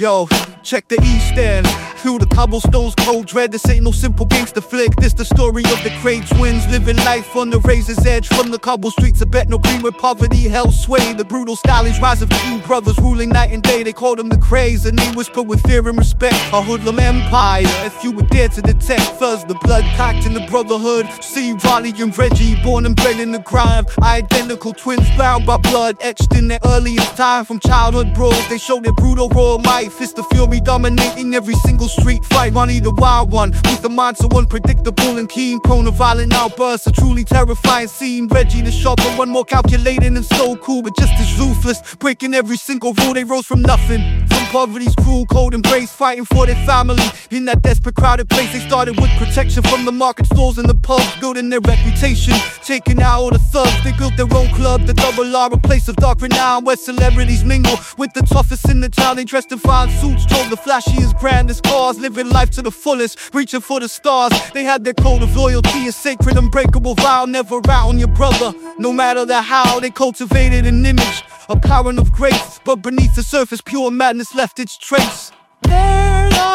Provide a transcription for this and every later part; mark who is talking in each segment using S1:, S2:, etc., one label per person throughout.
S1: Yo, check the east end. Through the cobblestones, cold dread. This ain't no simple gangster flick. This the story of the Kray twins living life on the razor's edge. From the cobble streets of Bethnal Green where poverty held sway. The brutal stylish rise of two brothers ruling night and day. They called them the Krays, and they whispered with fear and respect. A hoodlum empire. If you would dare to detect fuzz, the blood packed in the brotherhood. See Ronnie and Reggie, born and bred in the grime. Identical twins bound by blood, etched in their earliest time. From childhood brawls, they show their brutal raw might. Fist of fury dominating every single street fight. Ronnie the wild one, with a mind so unpredictable and keen. Prone to violent outbursts, a truly terrifying scene. Reggie the sharper one, more calculating and so cool, but just as ruthless. Breaking every single rule, they rose from nothing. Poverty's cruel cold embrace, fighting for their family. In that desperate crowded place, they started with protection from the market stores and the pubs, building their reputation. Taking out all the thugs, they built their own club, the double R, a place of dark renown where celebrities mingle with the toughest in the town. They dressed in fine suits, drove the flashiest, grandest cars, living life to the fullest, reaching for the stars. They had their code of loyalty, a sacred, unbreakable vow, never out on your brother. No matter the how, they cultivated an image, a current of grace, but beneath the surface, pure madness left its trace. There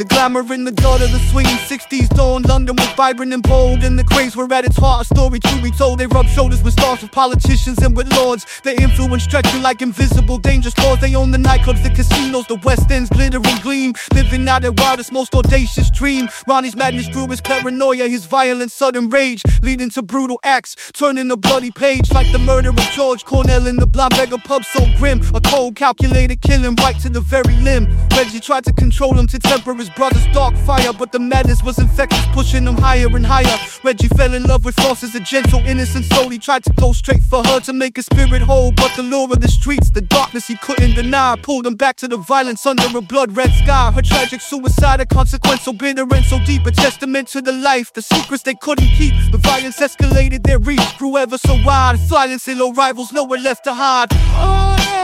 S1: The glamour in the gutter, the swinging 60s dawn. London was vibrant and bold, and the Krays were at its heart. A story to be told. They rubbed shoulders with stars, with politicians, and with lords. Their influence stretching like invisible, dangerous laws. They own the nightclubs, the casinos, the West End's glittering gleam. Living out their wildest, most audacious dream. Ronnie's madness grew his paranoia, his violent, sudden rage, leading to brutal acts, turning a bloody page like the murder of George Cornell in the blind beggar pub. So grim, a cold, calculated killing right to the very limb. Reggie tried to control him to temper his brother's dark fire, but the madness was infectious, pushing him higher and higher. Reggie fell in love with Floss as a gentle, innocent soul. He tried to go straight for her to make his spirit whole, but the lure of the streets, the darkness he couldn't deny, pulled him back to the violence under a blood red sky. Her tragic suicide, a consequence so bitter and so deep, a testament to the life, the secrets they couldn't keep. The violence escalated, their reach grew ever so wide, silencing low rivals, nowhere left to hide. Oh, yeah.